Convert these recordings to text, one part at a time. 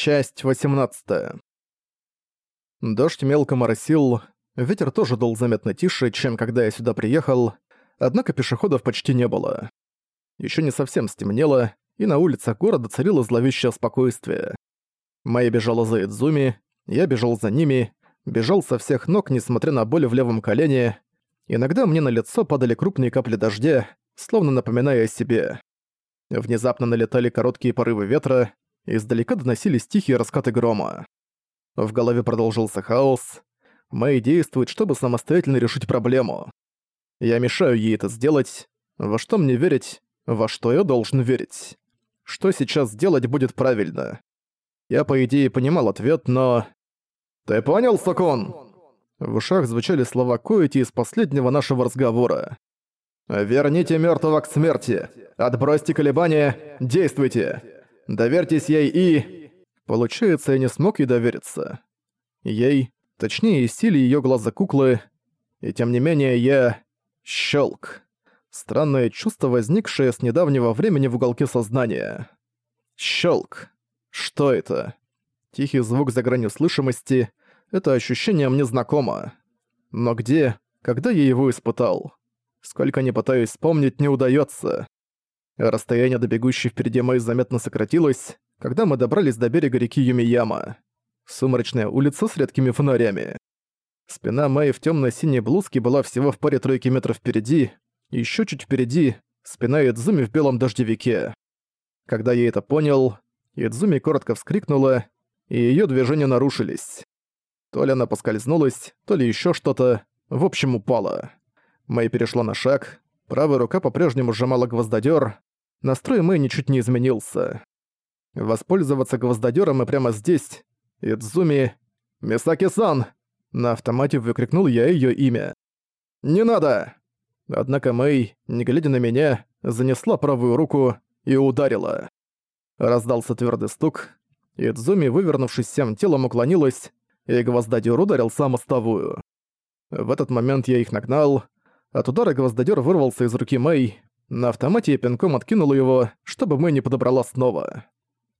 Часть 18. Дождь мелко моросил, ветер тоже дул заметно тише, чем когда я сюда приехал, однако пешеходов почти не было. Еще не совсем стемнело, и на улицах города царило зловещее спокойствие. Майя бежала за Идзуми, я бежал за ними, бежал со всех ног, несмотря на боль в левом колене. Иногда мне на лицо падали крупные капли дождя, словно напоминая о себе. Внезапно налетали короткие порывы ветра, Издалека доносились тихие раскаты грома. В голове продолжился хаос. Мэй действует, чтобы самостоятельно решить проблему. Я мешаю ей это сделать. Во что мне верить? Во что я должен верить? Что сейчас сделать будет правильно? Я, по идее, понимал ответ, но... «Ты понял, Сокон?» В ушах звучали слова Коэти из последнего нашего разговора. «Верните мертвого к смерти! Отбросьте колебания! Действуйте! Доверьтесь ей и... Получается, я не смог ей довериться. Ей, точнее, силе её глаза куклы, и тем не менее я... Щелк. Странное чувство, возникшее с недавнего времени в уголке сознания. Щелк. Что это? Тихий звук за гранью слышимости. Это ощущение мне знакомо. Но где, когда я его испытал? Сколько не пытаюсь вспомнить, не удаётся. Расстояние до бегущей впереди Мэй заметно сократилось, когда мы добрались до берега реки Юмияма. Сумрачная улица с редкими фонарями. Спина Мэй в темно синей блузке была всего в паре тройки метров впереди, еще чуть впереди — спина Идзуми в белом дождевике. Когда я это понял, Идзуми коротко вскрикнула, и ее движения нарушились. То ли она поскользнулась, то ли еще что-то, в общем, упала. Мэй перешла на шаг, правая рука по-прежнему сжимала гвоздодер, Настрой Мэй ничуть не изменился. Воспользоваться гвоздодером и прямо здесь, Идзуми... «Мисаки-сан!» На автомате выкрикнул я ее имя. «Не надо!» Однако Мэй, не глядя на меня, занесла правую руку и ударила. Раздался твердый стук. Идзуми, вывернувшись всем телом, уклонилась, и гвоздодер ударил сам мостовую. В этот момент я их нагнал. От удара гвоздодер вырвался из руки Мэй, на автомате я пинком откинула его, чтобы Мэй не подобрала снова.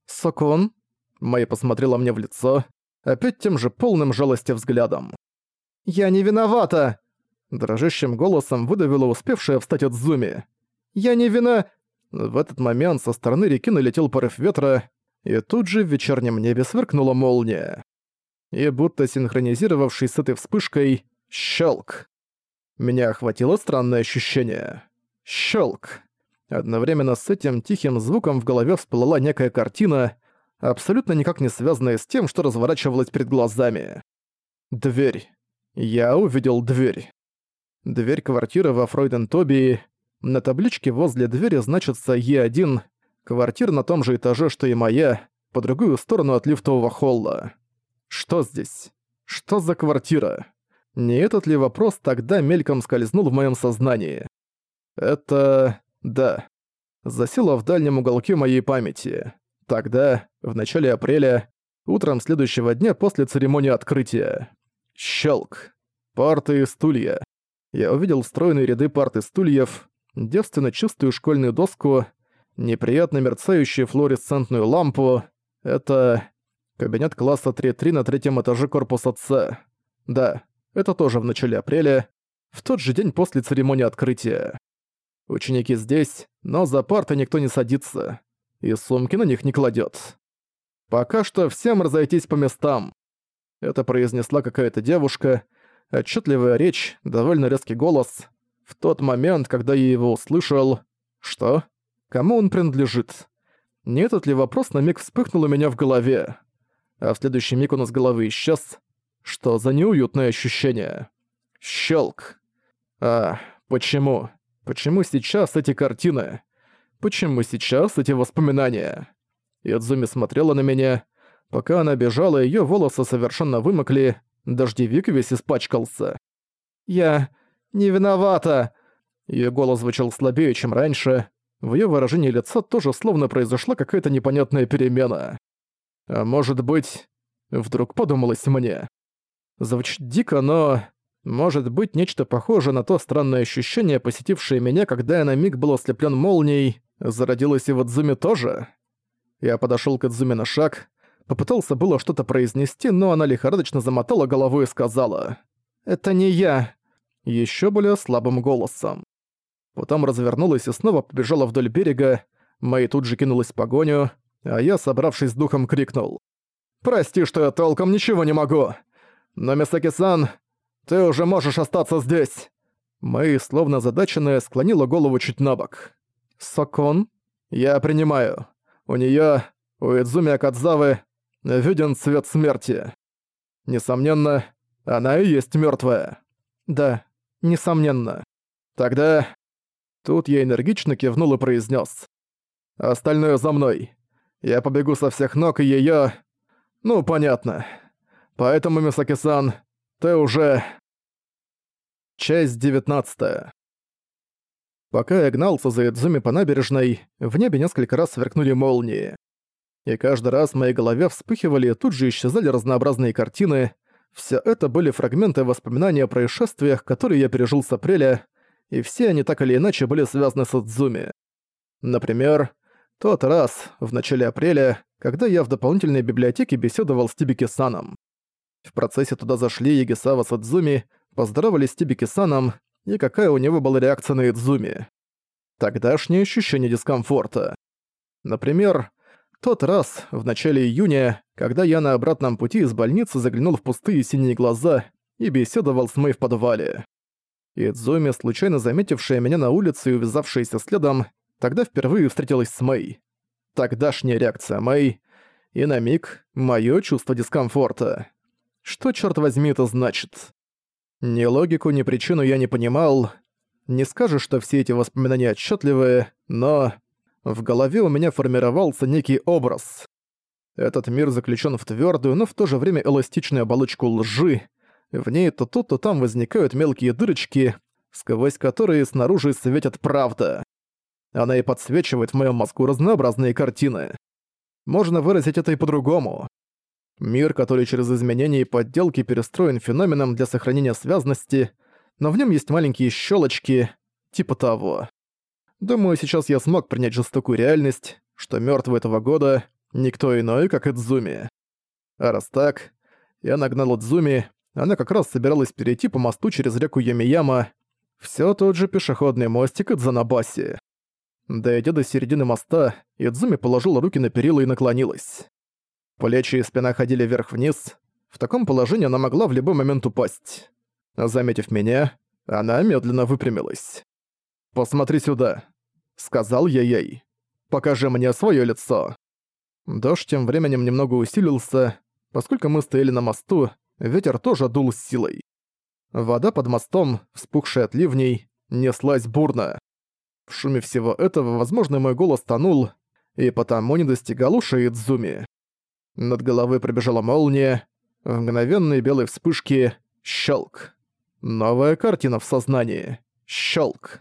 «Сокон?» Мэй посмотрела мне в лицо, опять тем же полным жалости взглядом. «Я не виновата!» Дрожащим голосом выдавила успевшая встать от Зуми. «Я не вина...» В этот момент со стороны реки налетел порыв ветра, и тут же в вечернем небе сверкнула молния. И будто синхронизировавшись с этой вспышкой, щелк. Меня охватило странное ощущение. Щелк. Одновременно с этим тихим звуком в голове всплыла некая картина, абсолютно никак не связанная с тем, что разворачивалось перед глазами. Дверь. Я увидел дверь. Дверь квартиры во Фройден-Тобии. На табличке возле двери значится Е1, квартира на том же этаже, что и моя, по другую сторону от лифтового холла. Что здесь? Что за квартира? Не этот ли вопрос тогда мельком скользнул в моем сознании? Это... да. Засело в дальнем уголке моей памяти. Тогда, в начале апреля, утром следующего дня после церемонии открытия. Щелк. Парты и стулья. Я увидел стройные ряды парт и стульев, девственно чистую школьную доску, неприятно мерцающую флуоресцентную лампу. Это... Кабинет класса 3-3 на третьем этаже корпуса С. Да, это тоже в начале апреля, в тот же день после церемонии открытия. Ученики здесь, но за парты никто не садится. И сумки на них не кладет. Пока что всем разойтись по местам. Это произнесла какая-то девушка, отчетливая речь, довольно резкий голос. В тот момент, когда я его услышал... Что? Кому он принадлежит? Не этот ли вопрос на миг вспыхнул у меня в голове? А в следующий миг он из головы исчез. Что за неуютное ощущение? Щелк. А, почему? Почему сейчас эти картины? Почему сейчас эти воспоминания? Идзуми смотрела на меня. Пока она бежала, её волосы совершенно вымокли, дождевик весь испачкался. «Я не виновата!» Её голос звучал слабее, чем раньше. В её выражении лица тоже словно произошла какая-то непонятная перемена. А может быть... Вдруг подумалось мне. Звучит дико, но... Может быть, нечто похожее на то странное ощущение, посетившее меня, когда я на миг был ослеплен молнией, зародилось и в Адзуме тоже? Я подошел к Адзуме на шаг, Попытался было что-то произнести, но она лихорадочно замотала головой и сказала «Это не я!» еще более слабым голосом. Потом развернулась и снова побежала вдоль берега, Мэй тут же кинулась в погоню, а я, собравшись с духом, крикнул. «Прости, что я толком ничего не могу! Но, Мисаки-сан, ты уже можешь остаться здесь!» Мэй, словно задаченная, склонила голову чуть на бок. «Сокон?» «Я принимаю. У неё, у Идзуми Акадзавы, виден цвет смерти. Несомненно, она и есть мёртвая». «Да, несомненно». «Тогда...» Тут я энергично кивнул и произнес: «Остальное за мной. Я побегу со всех ног, и её... Ну, понятно. Поэтому, Мисаки-сан, ты уже...» Часть 19 Пока я гнался за Идзуми по набережной, в небе несколько раз сверкнули молнии. И каждый раз в моей голове вспыхивали и тут же исчезали разнообразные картины. Все это были фрагменты воспоминаний о происшествиях, которые я пережил с апреля, и все они так или иначе были связаны с Идзуми. Например, тот раз, в начале апреля, когда я в дополнительной библиотеке беседовал с Тибики-саном. В процессе туда зашли Ягисава с Идзуми, поздоровались с Тибики-саном, и какая у него была реакция на Идзуми. Тогдашнее ощущение дискомфорта. Например, тот раз, в начале июня, когда я на обратном пути из больницы заглянул в пустые синие глаза и беседовал с Мэй в подвале. Идзуми, случайно заметившая меня на улице и увязавшаяся следом, тогда впервые встретилась с Мэй. Тогдашняя реакция Мэй, и на миг моё чувство дискомфорта. Что, черт возьми, это значит? Ни логику, ни причину я не понимал. Не скажешь, что все эти воспоминания отчетливые, но... В голове у меня формировался некий образ. Этот мир заключен в твердую, но в то же время эластичную оболочку лжи. В ней то тут, то там возникают мелкие дырочки, сквозь которые снаружи светит правда. Она и подсвечивает в моем мозгу разнообразные картины. Можно выразить это и по-другому. Мир, который через изменения и подделки перестроен феноменом для сохранения связности, но в нем есть маленькие щелочки, типа того. Думаю, сейчас я смог принять жестокую реальность, что мертвый этого года никто иной, как Идзуми. А раз так, я нагнал Идзуми, она как раз собиралась перейти по мосту через реку Ямияма, все тот же пешеходный мостик Идзанабаси. Дойдя до середины моста, Идзуми положила руки на перила и наклонилась. Плечи и спина ходили вверх-вниз. В таком положении она могла в любой момент упасть. Заметив меня, она медленно выпрямилась. «Посмотри сюда», — сказал я ей. «Покажи мне своё лицо». Дождь тем временем немного усилился. Поскольку мы стояли на мосту, ветер тоже дул с силой. Вода под мостом, вспухшая от ливней, неслась бурно. В шуме всего этого, возможно, мой голос тонул, и потому не достигал ушей Идзуми. Над головой пробежала молния, в мгновенной белой вспышке — щелк. Новая картина в сознании. Щелк.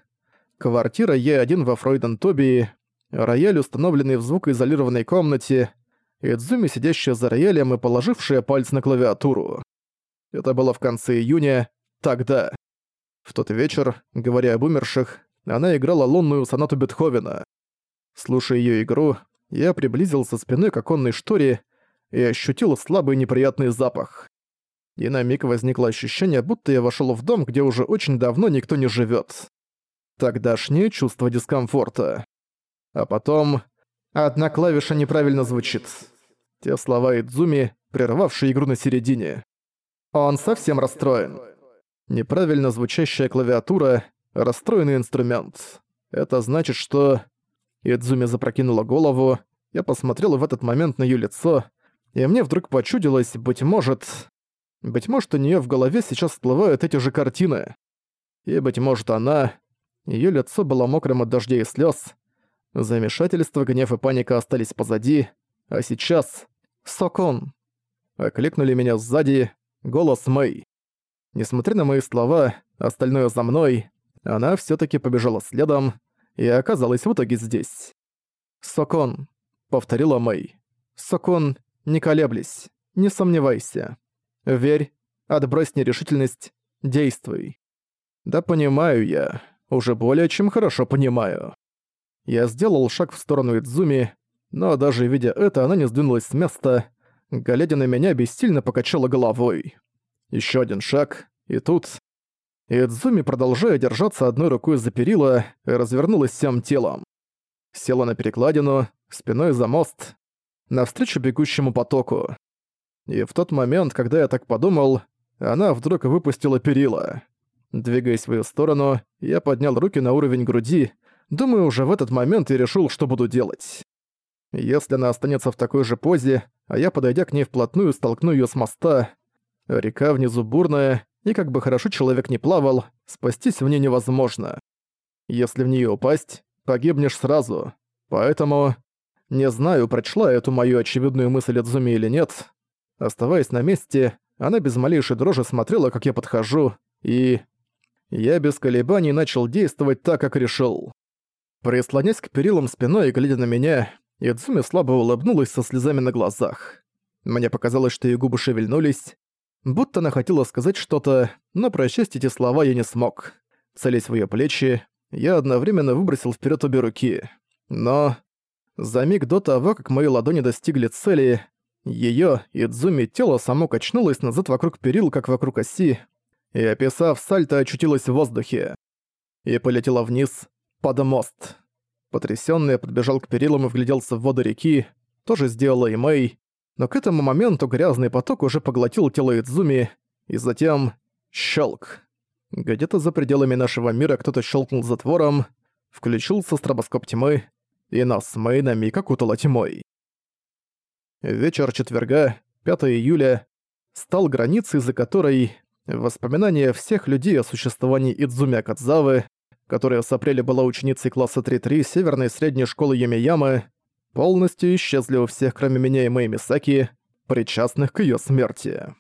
Квартира Е1 во Фройден-Тобии, рояль, установленный в звукоизолированной комнате, Идзуми, сидящая за роялем и положившая пальцы на клавиатуру. Это было в конце июня, тогда. В тот вечер, говоря об умерших, она играла лунную сонату Бетховена. Слушая её игру, я приблизился спиной к оконной шторе и ощутил слабый неприятный запах. И на миг возникло ощущение, будто я вошел в дом, где уже очень давно никто не живет. Тогдашнее чувство дискомфорта. А потом... Одна клавиша неправильно звучит. Те слова Идзуми, прервавшие игру на середине. Он совсем расстроен. Неправильно звучащая клавиатура — расстроенный инструмент. Это значит, что... Идзуми запрокинула голову, я посмотрел в этот момент на её лицо, и мне вдруг почудилось, быть может... Быть может, у неё в голове сейчас всплывают эти же картины. И, быть может, она... Её лицо было мокрым от дождей и слёз. Замешательство, гнев и паника остались позади. А сейчас... «Сокон!» Окликнули меня сзади. Голос Мэй. Несмотря на мои слова, остальное за мной, она всё-таки побежала следом и оказалась в итоге здесь. «Сокон», — повторила Мэй. «Сокон, не колеблись, не сомневайся. Верь, отбрось нерешительность, действуй. Да понимаю я, уже более чем хорошо понимаю. Я сделал шаг в сторону Идзуми, но даже видя это, она не сдвинулась с места. глядя на меня, бессильно покачала головой. Еще один шаг, и тут... Идзуми, продолжая держаться одной рукой за перила, развернулась всем телом. Села на перекладину, спиной за мост, навстречу бегущему потоку. И в тот момент, когда я так подумал, она вдруг выпустила перила. Двигаясь в свою сторону, я поднял руки на уровень груди, думаю, уже в этот момент я решил, что буду делать. Если она останется в такой же позе, а я, подойдя к ней вплотную, столкну ее с моста, река внизу бурная, и как бы хорошо человек не плавал, спастись в ней невозможно. Если в нее упасть, погибнешь сразу. Поэтому... Не знаю, прочла эту мою очевидную мысль от Зуми или нет. Оставаясь на месте, она без малейшей дрожи смотрела, как я подхожу, и... Я без колебаний начал действовать так, как решил. Прислонясь к перилам спиной и глядя на меня, Идзуми слабо улыбнулась со слезами на глазах. Мне показалось, что ее губы шевельнулись, будто она хотела сказать что-то, но прочесть эти слова я не смог. Целясь в её плечи, я одновременно выбросил вперед обе руки. Но за миг до того, как мои ладони достигли цели, её, Идзуми, тело само качнулось назад вокруг перил, как вокруг оси, и, описав сальто, очутилась в воздухе. И полетела вниз, под мост. Потрясённый я подбежал к перилам и вгляделся в воду реки, тоже сделала и Мэй, но к этому моменту грязный поток уже поглотил тело Идзуми, и затем... щелк. Где-то за пределами нашего мира кто-то щелкнул затвором, включился стробоскоп тьмы, и нас с Мэй на миг окутала тьмой. Вечер четверга, 5 июля, стал границей, за которой воспоминания всех людей о существовании Идзуми Акадзавы, которая с апреля была ученицей класса 3-3 Северной средней школы Юмиямы, полностью исчезли у всех, кроме меня и Мэй Мисаки, причастных к её смерти.